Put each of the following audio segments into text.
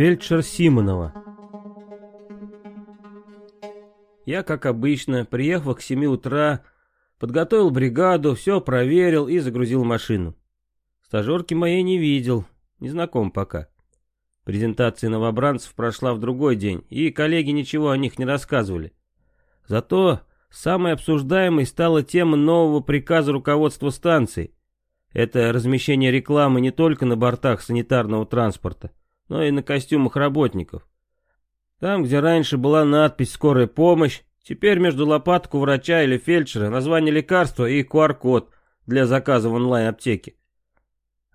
Фельдшер Симонова Я, как обычно, приехал к 7 утра, подготовил бригаду, все проверил и загрузил машину. Стажерки моей не видел, не знаком пока. Презентация новобранцев прошла в другой день, и коллеги ничего о них не рассказывали. Зато самой обсуждаемой стала тема нового приказа руководства станции. Это размещение рекламы не только на бортах санитарного транспорта, но и на костюмах работников. Там, где раньше была надпись «Скорая помощь», теперь между лопатку врача или фельдшера название лекарства и QR-код для заказа в онлайн-аптеке.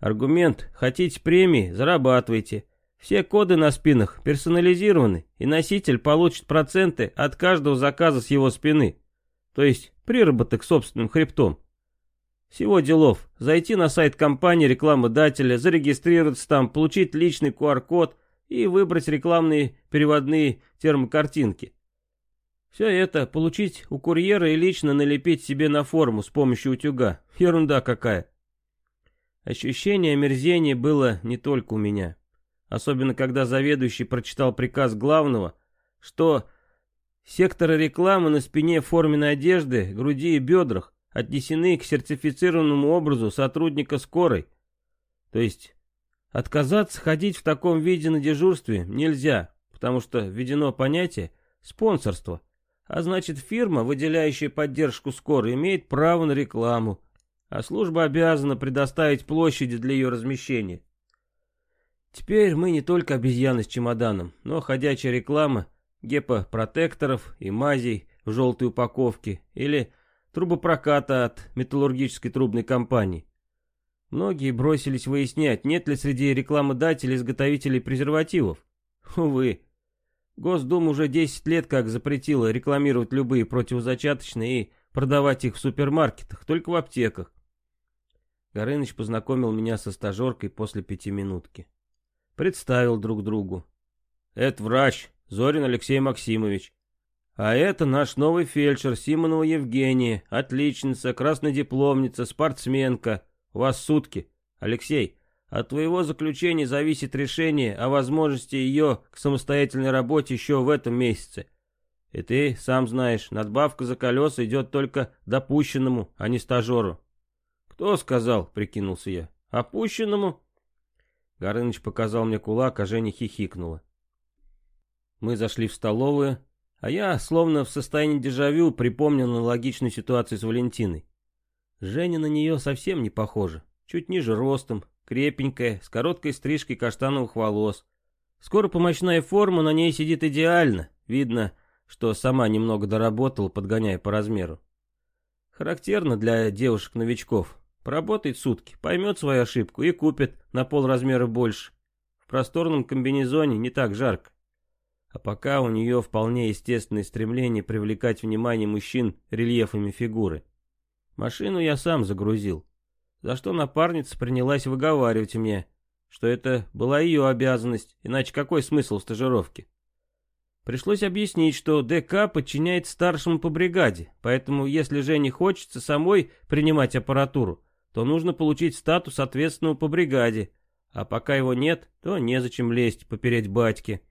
Аргумент «хотите премии, зарабатывайте». Все коды на спинах персонализированы, и носитель получит проценты от каждого заказа с его спины. То есть приработок собственным хребтом. Всего делов. Зайти на сайт компании рекламодателя, зарегистрироваться там, получить личный QR-код и выбрать рекламные переводные термокартинки. Все это получить у курьера и лично налепить себе на форму с помощью утюга. Ерунда какая. Ощущение омерзения было не только у меня. Особенно, когда заведующий прочитал приказ главного, что секторы рекламы на спине форменной одежды, груди и бедрах отнесены к сертифицированному образу сотрудника скорой. То есть отказаться ходить в таком виде на дежурстве нельзя, потому что введено понятие спонсорства. А значит, фирма, выделяющая поддержку скорой, имеет право на рекламу, а служба обязана предоставить площади для ее размещения. Теперь мы не только обезьяны с чемоданом, но ходячая реклама гепопротекторов и мазей в желтой упаковке или трубопроката от металлургической трубной компании. Многие бросились выяснять, нет ли среди рекламодателей изготовителей презервативов. Увы, Госдума уже 10 лет как запретила рекламировать любые противозачаточные и продавать их в супермаркетах, только в аптеках. Горыныч познакомил меня со стажеркой после пятиминутки. Представил друг другу. Это врач, Зорин Алексей Максимович. А это наш новый фельдшер Симонова Евгения, отличница, краснодипломница, спортсменка. У вас сутки. Алексей, от твоего заключения зависит решение о возможности ее к самостоятельной работе еще в этом месяце. И ты сам знаешь, надбавка за колеса идет только допущенному, а не стажеру. Кто сказал, прикинулся я. Опущенному? Горыныч показал мне кулак, а Женя хихикнула. Мы зашли в столовую, а я, словно в состоянии дежавю, припомнил аналогичную ситуацию с Валентиной. Женя на нее совсем не похожа. Чуть ниже ростом, крепенькая, с короткой стрижкой каштановых волос. Скоро помощная форма на ней сидит идеально. Видно, что сама немного доработала, подгоняя по размеру. Характерно для девушек-новичков. Поработает сутки, поймет свою ошибку и купит на полразмера больше. В просторном комбинезоне не так жарко. А пока у нее вполне естественное стремление привлекать внимание мужчин рельефами фигуры. Машину я сам загрузил, за что напарница принялась выговаривать мне, что это была ее обязанность, иначе какой смысл стажировки? Пришлось объяснить, что ДК подчиняет старшему по бригаде, поэтому если Жене хочется самой принимать аппаратуру, то нужно получить статус ответственного по бригаде, а пока его нет, то незачем лезть, попереть батьки.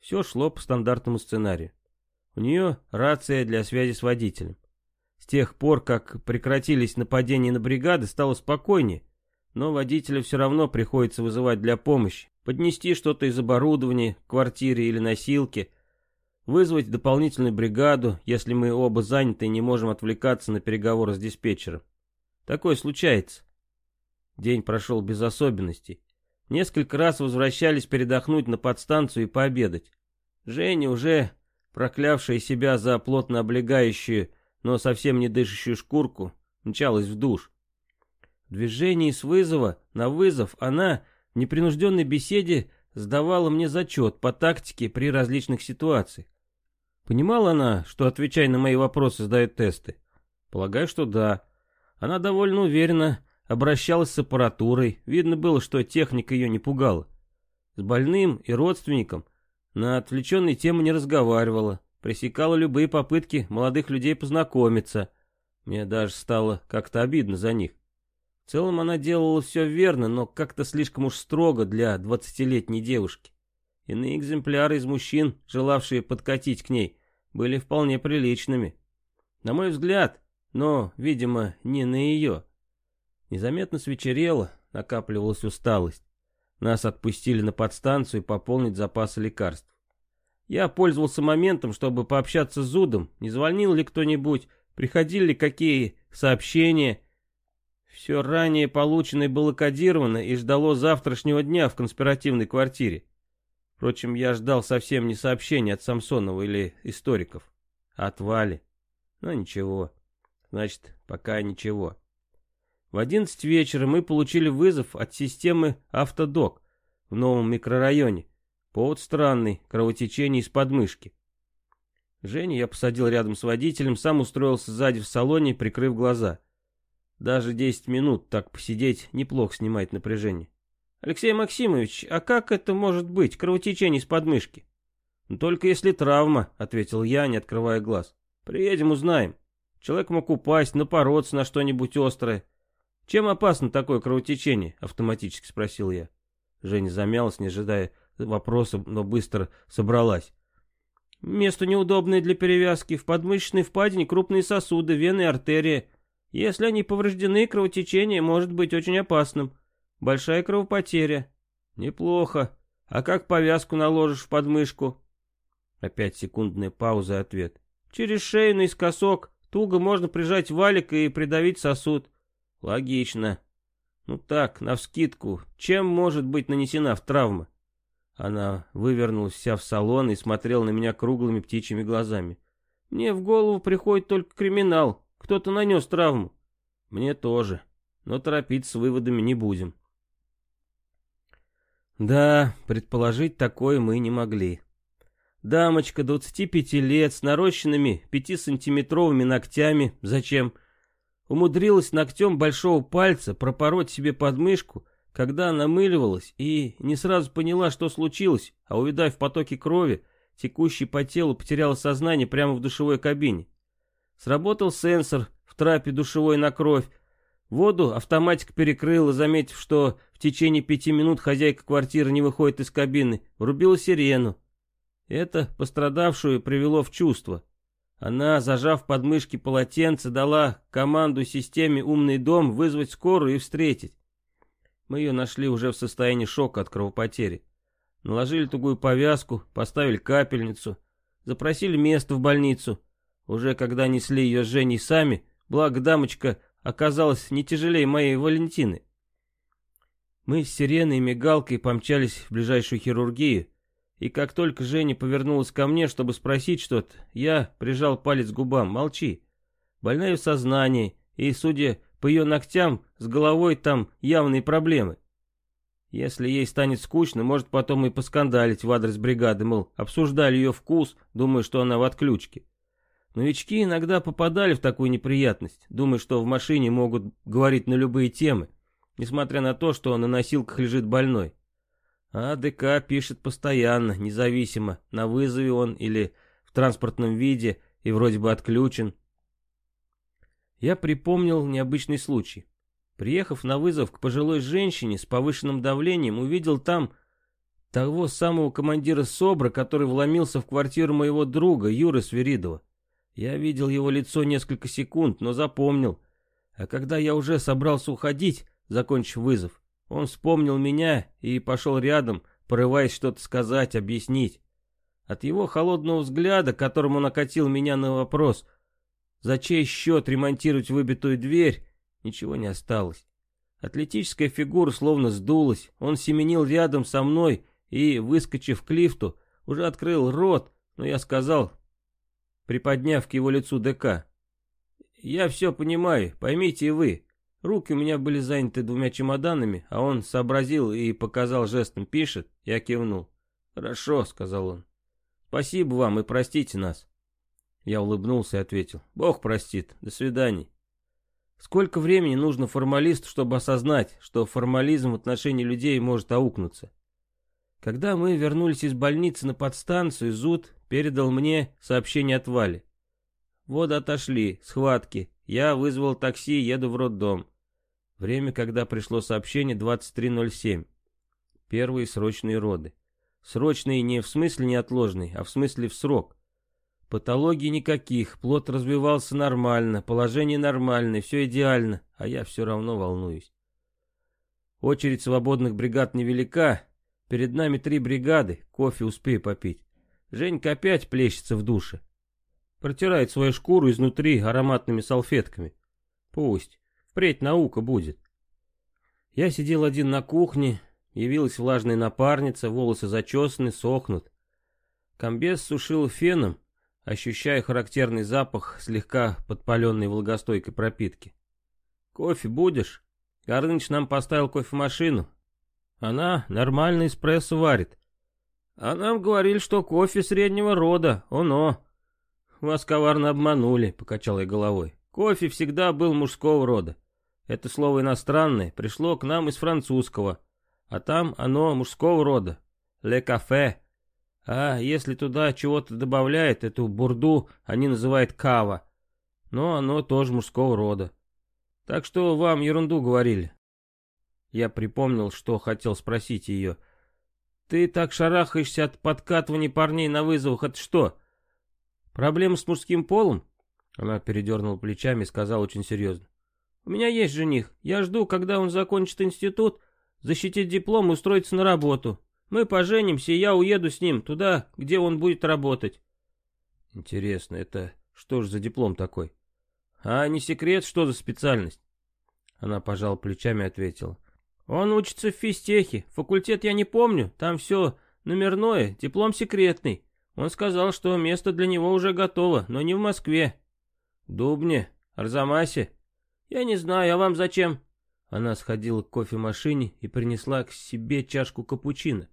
Все шло по стандартному сценарию. У нее рация для связи с водителем. С тех пор, как прекратились нападения на бригады, стало спокойнее, но водителя все равно приходится вызывать для помощи, поднести что-то из оборудования, квартире или носилки, вызвать дополнительную бригаду, если мы оба заняты и не можем отвлекаться на переговоры с диспетчером. Такое случается. День прошел без особенностей. Несколько раз возвращались передохнуть на подстанцию и пообедать. Женя, уже проклявшая себя за плотно облегающую, но совсем не дышащую шкурку, мчалась в душ. В движении с вызова на вызов она в непринужденной беседе сдавала мне зачет по тактике при различных ситуациях. Понимала она, что, отвечая на мои вопросы, сдает тесты? Полагаю, что да. Она довольно уверенно обращалась с аппаратурой, видно было, что техника ее не пугала. С больным и родственником на отвлеченные темы не разговаривала, пресекала любые попытки молодых людей познакомиться. Мне даже стало как-то обидно за них. В целом она делала все верно, но как-то слишком уж строго для двадцатилетней девушки. Иные экземпляры из мужчин, желавшие подкатить к ней, были вполне приличными. На мой взгляд, но, видимо, не на ее. Незаметно свечерело, накапливалась усталость. Нас отпустили на подстанцию пополнить запасы лекарств. Я пользовался моментом, чтобы пообщаться с Зудом, не звонил ли кто-нибудь, приходили ли какие сообщения. Все ранее полученное было кодировано и ждало завтрашнего дня в конспиративной квартире. Впрочем, я ждал совсем не сообщений от Самсонова или историков, а от Вали. Но ничего. Значит, пока ничего. В 11 вечера мы получили вызов от системы «Автодок» в новом микрорайоне. Повод странный, кровотечение из подмышки. Женю я посадил рядом с водителем, сам устроился сзади в салоне, прикрыв глаза. Даже 10 минут так посидеть неплохо снимает напряжение. «Алексей Максимович, а как это может быть, кровотечение из подмышки?» «Ну, «Только если травма», — ответил я, не открывая глаз. «Приедем, узнаем. Человек мог упасть, напороться на что-нибудь острое. «Чем опасно такое кровотечение?» — автоматически спросил я. Женя замялась, не ожидая вопроса, но быстро собралась. «Место неудобное для перевязки. В подмышечной впадине крупные сосуды, вены и артерии. Если они повреждены, кровотечение может быть очень опасным. Большая кровопотеря». «Неплохо. А как повязку наложишь в подмышку?» Опять секундная пауза и ответ. «Через шею наискосок. Туго можно прижать валик и придавить сосуд. Логично. Ну так, навскидку, чем может быть нанесена в травма? Она вывернулась вся в салон и смотрела на меня круглыми птичьими глазами. Мне в голову приходит только криминал. Кто-то нанес травму. Мне тоже. Но торопиться с выводами не будем. Да, предположить такое мы не могли. Дамочка 25 лет с нарощенными 5-сантиметровыми ногтями. Зачем? умудрилась ногтем большого пальца пропороть себе подмышку, когда намыливалась и не сразу поняла, что случилось, а увидав потоки крови, текущей по телу, потеряла сознание прямо в душевой кабине. Сработал сенсор в трапе душевой на кровь. Воду автоматик перекрыла, заметив, что в течение пяти минут хозяйка квартиры не выходит из кабины, врубила сирену. Это пострадавшую привело в чувство. Она, зажав подмышки полотенце, дала команду системе «Умный дом» вызвать скорую и встретить. Мы ее нашли уже в состоянии шока от кровопотери. Наложили тугую повязку, поставили капельницу, запросили место в больницу. Уже когда несли ее с Женей сами, благо дамочка оказалась не тяжелее моей Валентины. Мы с сиреной и мигалкой помчались в ближайшую хирургию, и как только Женя повернулась ко мне, чтобы спросить что-то, я прижал палец к губам. Молчи. Больная в сознании, и, судя по ее ногтям, с головой там явные проблемы. Если ей станет скучно, может потом и поскандалить в адрес бригады, мол, обсуждали ее вкус, думая, что она в отключке. Новички иногда попадали в такую неприятность, думая, что в машине могут говорить на любые темы, несмотря на то, что на носилках лежит больной. А ДК пишет постоянно, независимо, на вызове он или в транспортном виде и вроде бы отключен. Я припомнил необычный случай. Приехав на вызов к пожилой женщине с повышенным давлением, увидел там того самого командира СОБРа, который вломился в квартиру моего друга Юры Свиридова. Я видел его лицо несколько секунд, но запомнил. А когда я уже собрался уходить, закончив вызов, он вспомнил меня и пошел рядом, порываясь что-то сказать, объяснить. От его холодного взгляда, которым он окатил меня на вопрос, за чей счет ремонтировать выбитую дверь, ничего не осталось. Атлетическая фигура словно сдулась, он семенил рядом со мной и, выскочив к лифту, уже открыл рот, но я сказал, приподняв к его лицу ДК, «Я все понимаю, поймите и вы, Руки у меня были заняты двумя чемоданами, а он сообразил и показал жестом «пишет», я кивнул. «Хорошо», — сказал он. «Спасибо вам и простите нас». Я улыбнулся и ответил. «Бог простит. До свидания». Сколько времени нужно формалисту, чтобы осознать, что формализм в отношении людей может аукнуться? Когда мы вернулись из больницы на подстанцию, Зуд передал мне сообщение от Вали. Вот отошли, схватки. Я вызвал такси, еду в роддом. Время, когда пришло сообщение, 23.07. Первые срочные роды. Срочные не в смысле неотложный, а в смысле в срок. Патологий никаких, плод развивался нормально, положение нормальное, все идеально, а я все равно волнуюсь. Очередь свободных бригад невелика, перед нами три бригады, кофе успею попить. Женька опять плещется в душе. Протирает свою шкуру изнутри ароматными салфетками. Пусть, впредь наука будет. Я сидел один на кухне, Явилась влажная напарница, волосы зачесаны, сохнут. Комбез сушил феном, ощущая характерный запах слегка подпаленной влагостойкой пропитки. «Кофе будешь?» Горыныч нам поставил кофемашину. Она нормальный эспрессо варит. А нам говорили, что кофе среднего рода, оно. Вас коварно обманули, покачал я головой. Кофе всегда был мужского рода. Это слово иностранное, пришло к нам из французского. А там оно мужского рода. Ле кафе. А если туда чего-то добавляет, эту бурду они называют кава. Но оно тоже мужского рода. Так что вам ерунду говорили. Я припомнил, что хотел спросить ее. Ты так шарахаешься от подкатывания парней на вызовах, это что? Проблема с мужским полом? Она передернула плечами и сказала очень серьезно. У меня есть жених. Я жду, когда он закончит институт, защитить диплом и устроиться на работу. Мы поженимся, и я уеду с ним туда, где он будет работать. Интересно, это что же за диплом такой? А не секрет, что за специальность? Она пожала плечами и ответила. Он учится в физтехе, факультет я не помню, там все номерное, диплом секретный. Он сказал, что место для него уже готово, но не в Москве. Дубне, Арзамасе. Я не знаю, а вам зачем? Она сходила к кофемашине и принесла к себе чашку капучино.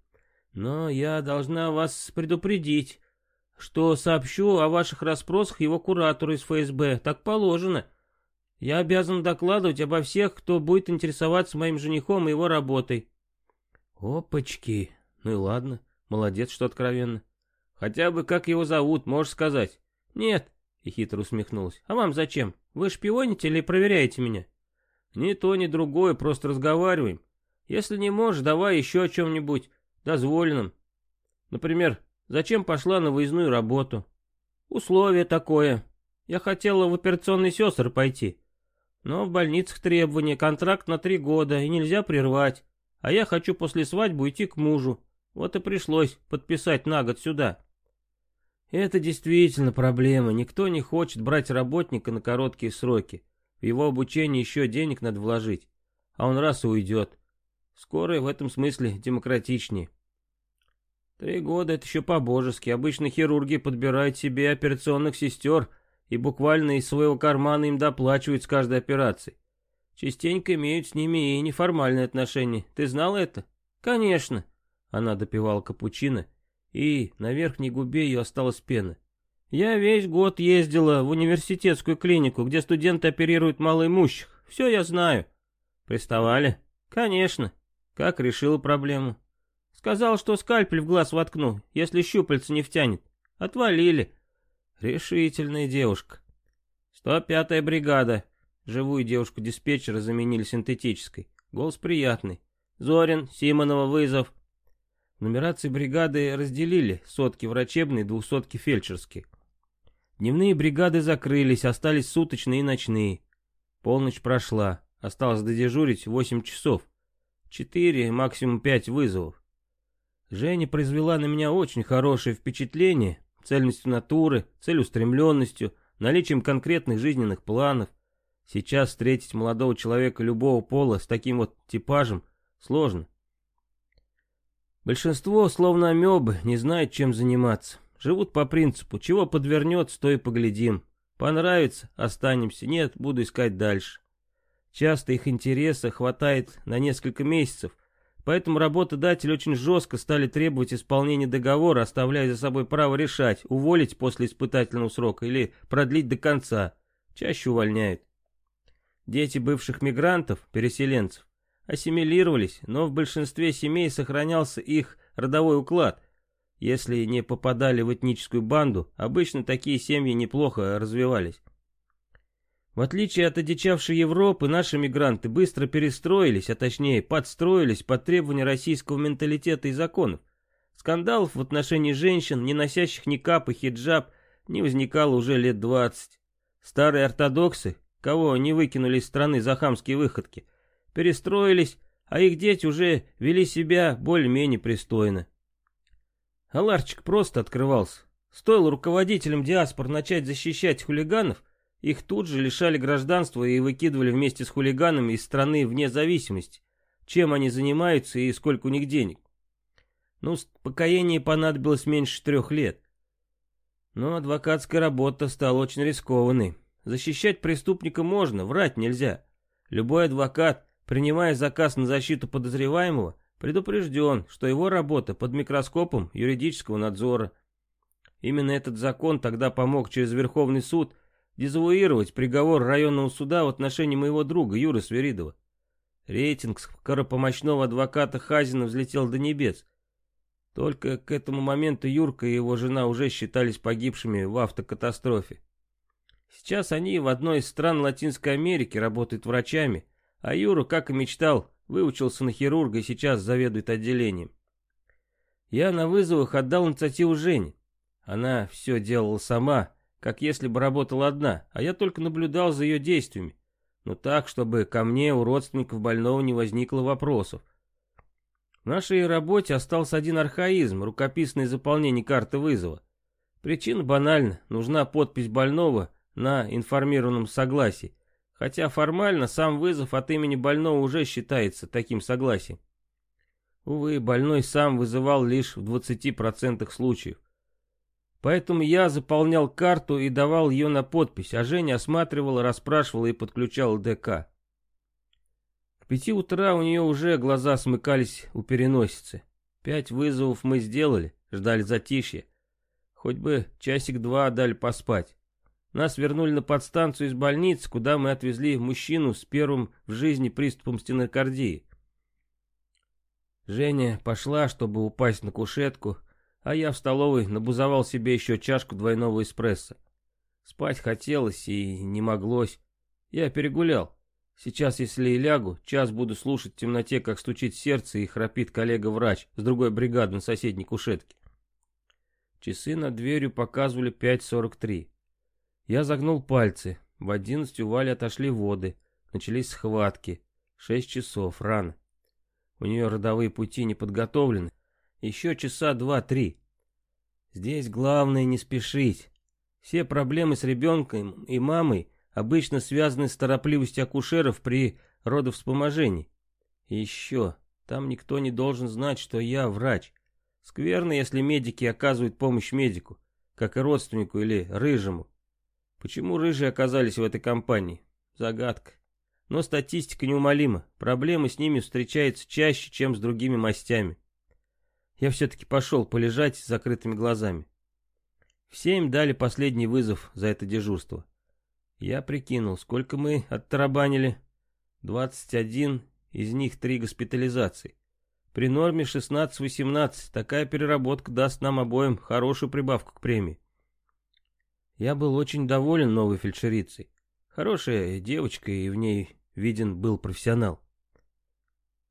«Но я должна вас предупредить, что сообщу о ваших расспросах его куратору из ФСБ. Так положено. Я обязан докладывать обо всех, кто будет интересоваться моим женихом и его работой». «Опачки! Ну и ладно, молодец, что откровенно. Хотя бы как его зовут, можешь сказать?» «Нет», — и хитро усмехнулась. «А вам зачем? Вы шпионите или проверяете меня?» Ни то, ни другое, просто разговариваем. Если не можешь, давай еще о чем-нибудь дозволенном. Например, зачем пошла на выездную работу? Условие такое. Я хотела в операционный сестры пойти. Но в больницах требования, контракт на три года, и нельзя прервать. А я хочу после свадьбы уйти к мужу. Вот и пришлось подписать на год сюда. Это действительно проблема. Никто не хочет брать работника на короткие сроки. В его обучение еще денег надо вложить, а он раз и уйдет. Скоро в этом смысле демократичнее. Три года — это еще по-божески. Обычно хирурги подбирают себе операционных сестер и буквально из своего кармана им доплачивают с каждой операции. Частенько имеют с ними и неформальные отношения. Ты знал это? Конечно. Она допивала капучино, и на верхней губе ее осталась пена. Я весь год ездила в университетскую клинику, где студенты оперируют малоимущих. Все я знаю. Приставали? Конечно. Как решила проблему? Сказал, что скальпель в глаз воткну, если щупальца не втянет. Отвалили. Решительная девушка. 105-я бригада. Живую девушку-диспетчера заменили синтетической. Голос приятный. Зорин, Симонова, вызов. Нумерации бригады разделили, сотки врачебные, двухсотки фельдшерские. Дневные бригады закрылись, остались суточные и ночные. Полночь прошла, осталось додежурить 8 часов. 4, максимум 5 вызовов. Женя произвела на меня очень хорошее впечатление, цельностью натуры, целеустремленностью, наличием конкретных жизненных планов. Сейчас встретить молодого человека любого пола с таким вот типажем сложно. Большинство, словно амебы, не знает, чем заниматься. Живут по принципу, чего подвернется, то и поглядим. Понравится, останемся, нет, буду искать дальше. Часто их интереса хватает на несколько месяцев, поэтому работодатели очень жестко стали требовать исполнения договора, оставляя за собой право решать, уволить после испытательного срока или продлить до конца. Чаще увольняют. Дети бывших мигрантов, переселенцев, ассимилировались, но в большинстве семей сохранялся их родовой уклад, Если не попадали в этническую банду, обычно такие семьи неплохо развивались. В отличие от одичавшей Европы, наши мигранты быстро перестроились, а точнее подстроились под требования российского менталитета и законов. Скандалов в отношении женщин, не носящих ни кап и хиджаб, не возникало уже лет двадцать. Старые ортодоксы, кого не выкинули из страны за хамские выходки, перестроились, а их дети уже вели себя более-менее пристойно. Аларчик просто открывался. Стоило руководителям диаспор начать защищать хулиганов, их тут же лишали гражданства и выкидывали вместе с хулиганами из страны вне зависимости, чем они занимаются и сколько у них денег. Ну, покаяние понадобилось меньше трех лет. Но адвокатская работа стала очень рискованной. Защищать преступника можно, врать нельзя. Любой адвокат, принимая заказ на защиту подозреваемого, предупрежден, что его работа под микроскопом юридического надзора. Именно этот закон тогда помог через Верховный суд дезавуировать приговор районного суда в отношении моего друга Юры Сверидова. Рейтинг скоропомощного адвоката Хазина взлетел до небес. Только к этому моменту Юрка и его жена уже считались погибшими в автокатастрофе. Сейчас они в одной из стран Латинской Америки работают врачами, а Юра, как и мечтал, Выучился на хирурга и сейчас заведует отделением. Я на вызовах отдал инициативу Жене. Она все делала сама, как если бы работала одна, а я только наблюдал за ее действиями. Но так, чтобы ко мне у родственников больного не возникло вопросов. В нашей работе остался один архаизм, рукописное заполнение карты вызова. Причина банальна, нужна подпись больного на информированном согласии, хотя формально сам вызов от имени больного уже считается таким согласием. Увы, больной сам вызывал лишь в 20% случаев. Поэтому я заполнял карту и давал ее на подпись, а Женя осматривала, расспрашивала и подключала ДК. К пяти утра у нее уже глаза смыкались у переносицы. Пять вызовов мы сделали, ждали затишья. Хоть бы часик-два дали поспать. Нас вернули на подстанцию из больницы, куда мы отвезли мужчину с первым в жизни приступом стенокардии. Женя пошла, чтобы упасть на кушетку, а я в столовой набузовал себе еще чашку двойного эспрессо. Спать хотелось и не моглось. Я перегулял. Сейчас, если и лягу, час буду слушать в темноте, как стучит сердце и храпит коллега-врач с другой бригады на соседней кушетке. Часы над дверью показывали 5.43. Я загнул пальцы. В одиннадцать у Вали отошли воды. Начались схватки. Шесть часов, рано. У нее родовые пути не подготовлены. Еще часа два-три. Здесь главное не спешить. Все проблемы с ребенком и мамой обычно связаны с торопливостью акушеров при родовспоможении. И еще, там никто не должен знать, что я врач. Скверно, если медики оказывают помощь медику, как и родственнику или рыжему. Почему рыжие оказались в этой компании? Загадка. Но статистика неумолима. Проблемы с ними встречаются чаще, чем с другими мастями. Я все-таки пошел полежать с закрытыми глазами. Все им дали последний вызов за это дежурство. Я прикинул, сколько мы оттарабанили. 21, из них три госпитализации. При норме 16-18 такая переработка даст нам обоим хорошую прибавку к премии. Я был очень доволен новой фельдшерицей. Хорошая девочка, и в ней виден был профессионал.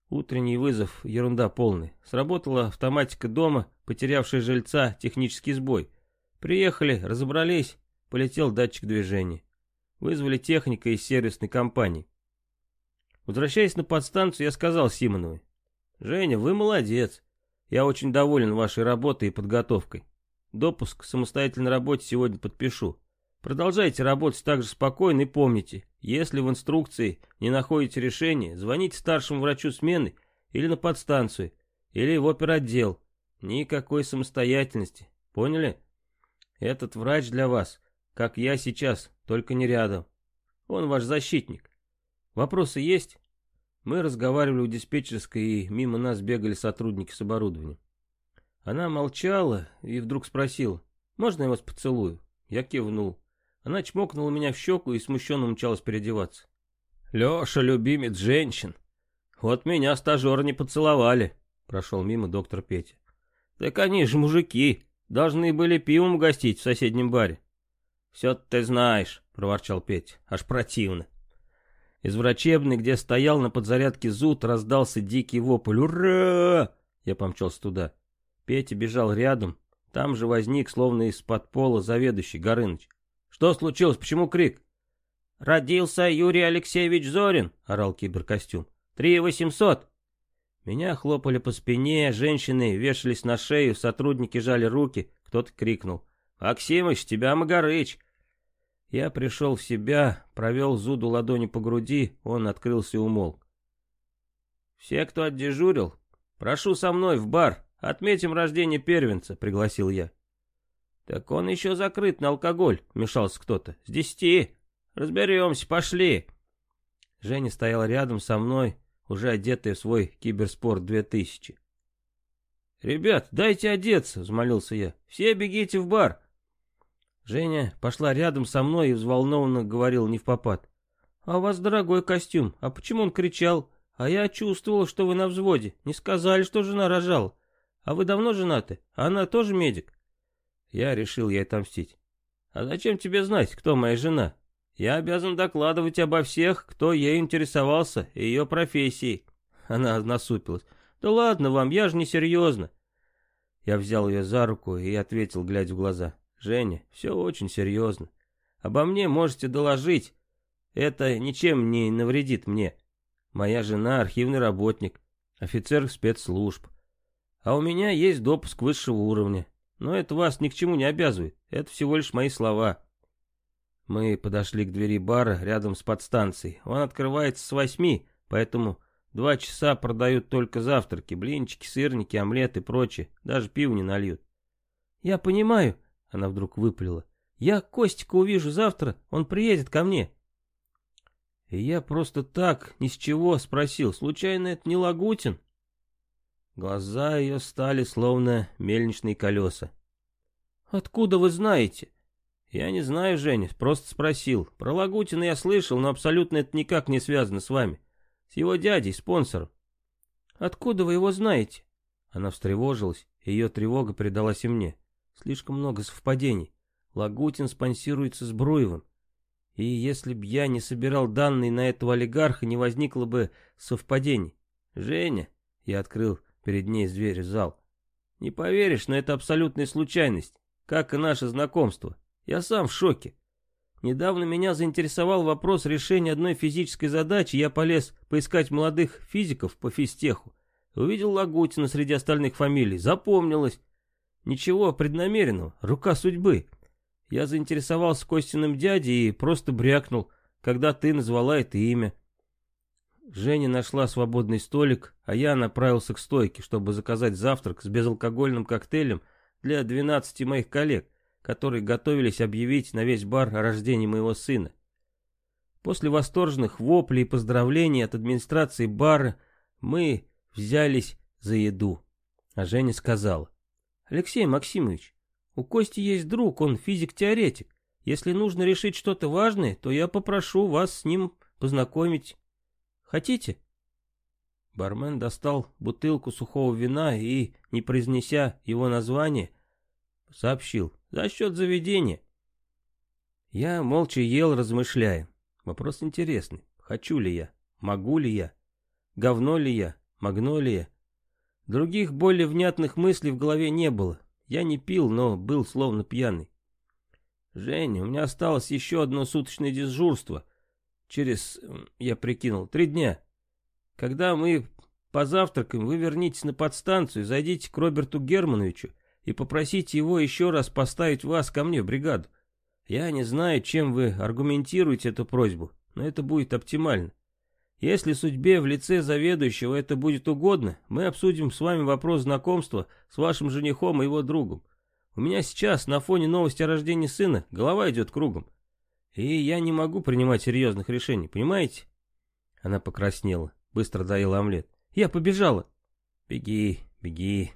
Утренний вызов — ерунда полная. Сработала автоматика дома, потерявшая жильца, технический сбой. Приехали, разобрались, полетел датчик движения. Вызвали техника из сервисной компании. Возвращаясь на подстанцию, я сказал Симоновой. «Женя, вы молодец. Я очень доволен вашей работой и подготовкой. Допуск к самостоятельной работе сегодня подпишу. Продолжайте работать так же спокойно и помните, если в инструкции не находите решения, звоните старшему врачу смены или на подстанцию, или в оперотдел. Никакой самостоятельности. Поняли? Этот врач для вас, как я сейчас, только не рядом. Он ваш защитник. Вопросы есть? Мы разговаривали у диспетчерской, и мимо нас бегали сотрудники с оборудованием. Она молчала и вдруг спросила, «Можно я вас поцелую?» Я кивнул. Она чмокнула меня в щеку и смущенно умчалась переодеваться. «Леша, любимец женщин. Вот меня стажера не поцеловали», — прошел мимо доктор Петя. Так они же мужики, должны были пивом угостить в соседнем баре. Все ты знаешь, проворчал Петя, аж противно. Из врачебной, где стоял на подзарядке зуд, раздался дикий вопль. «Ура!» Я помчался туда. Петя бежал рядом. Там же возник, словно из-под пола, заведующий Горыныч. «Что случилось? Почему крик?» «Родился Юрий Алексеевич Зорин!» — орал киберкостюм. «Три восемьсот!» Меня хлопали по спине, женщины вешались на шею, сотрудники жали руки, кто-то крикнул. «Максимыч, тебя Магарыч!» Я пришел в себя, провел Зуду ладони по груди, он открылся и умолк. «Все, кто отдежурил, прошу со мной в бар, отметим рождение первенца», — пригласил я. «Так он еще закрыт на алкоголь», — вмешался кто-то. «С десяти». Разберемся, пошли. Женя стоял рядом со мной, уже одетый в свой киберспорт 2000. «Ребят, дайте одеться», — взмолился я. «Все бегите в бар». Женя пошла рядом со мной и взволнованно говорил не в попад. «А у вас дорогой костюм. А почему он кричал? А я чувствовал, что вы на взводе. Не сказали, что жена рожала. А вы давно женаты? Она тоже медик?» Я решил ей отомстить. «А зачем тебе знать, кто моя жена? Я обязан докладывать обо всех, кто ей интересовался и ее профессией. Она насупилась. Да ладно вам, я же не серьезно. Я взял ее за руку и ответил, глядя в глаза. Женя, все очень серьезно. Обо мне можете доложить. Это ничем не навредит мне. Моя жена архивный работник, офицер спецслужб. А у меня есть допуск высшего уровня. Но это вас ни к чему не обязывает. Это всего лишь мои слова. Мы подошли к двери бара рядом с подстанцией. Он открывается с восьми, поэтому два часа продают только завтраки, блинчики, сырники, омлет и прочее. Даже пиво не нальют. «Я понимаю», — она вдруг выпалила. «Я Костика увижу завтра, он приедет ко мне». И я просто так, ни с чего, спросил, случайно это не Лагутин? Глаза ее стали словно мельничные колеса. «Откуда вы знаете?» «Я не знаю, Женя, просто спросил. Про Лагутина я слышал, но абсолютно это никак не связано с вами. С его дядей, спонсором». «Откуда вы его знаете?» Она встревожилась, и ее тревога передалась и мне. Слишком много совпадений. Лагутин спонсируется с Бруевым. И если б я не собирал данные на этого олигарха, не возникло бы совпадений. «Женя», — я открыл перед ней дверь в зал, — «не поверишь, но это абсолютная случайность, как и наше знакомство. Я сам в шоке. Недавно меня заинтересовал вопрос решения одной физической задачи, я полез поискать молодых физиков по физтеху. Увидел Лагутина среди остальных фамилий, запомнилось. Ничего преднамеренного, рука судьбы. Я заинтересовался Костиным дядей и просто брякнул, когда ты назвала это имя. Женя нашла свободный столик, а я направился к стойке, чтобы заказать завтрак с безалкогольным коктейлем для 12 моих коллег которые готовились объявить на весь бар о рождении моего сына. После восторженных воплей и поздравлений от администрации бара мы взялись за еду. А Женя сказала, «Алексей Максимович, у Кости есть друг, он физик-теоретик. Если нужно решить что-то важное, то я попрошу вас с ним познакомить. Хотите?» Бармен достал бутылку сухого вина и, не произнеся его название, сообщил, за счет заведения. Я молча ел, размышляя. Вопрос интересный. Хочу ли я? Могу ли я? Говно ли я? Магнолия? Других более внятных мыслей в голове не было. Я не пил, но был словно пьяный. Женя, у меня осталось еще одно суточное дежурство. Через, я прикинул, три дня. Когда мы позавтракаем, вы вернитесь на подстанцию, зайдите к Роберту Германовичу и попросите его еще раз поставить вас ко мне в бригаду. Я не знаю, чем вы аргументируете эту просьбу, но это будет оптимально. Если судьбе в лице заведующего это будет угодно, мы обсудим с вами вопрос знакомства с вашим женихом и его другом. У меня сейчас на фоне новости о рождении сына голова идет кругом. И я не могу принимать серьезных решений, понимаете? Она покраснела, быстро доела омлет. Я побежала. Беги, беги,